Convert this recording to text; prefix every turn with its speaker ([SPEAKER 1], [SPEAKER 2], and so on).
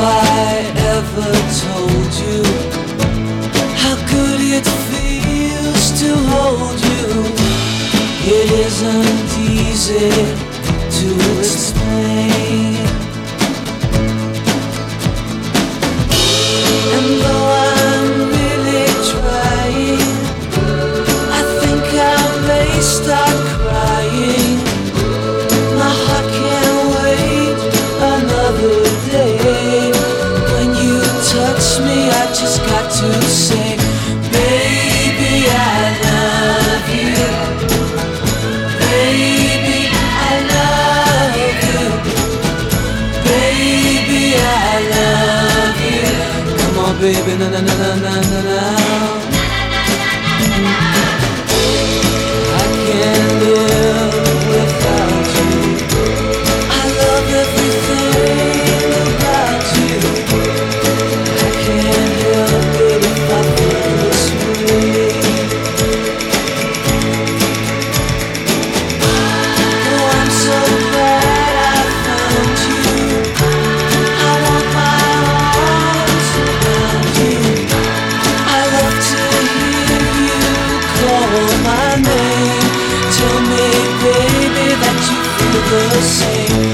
[SPEAKER 1] I ever told you how good it feels to hold you? It isn't easy to explain. Baby, na na na na na na. the same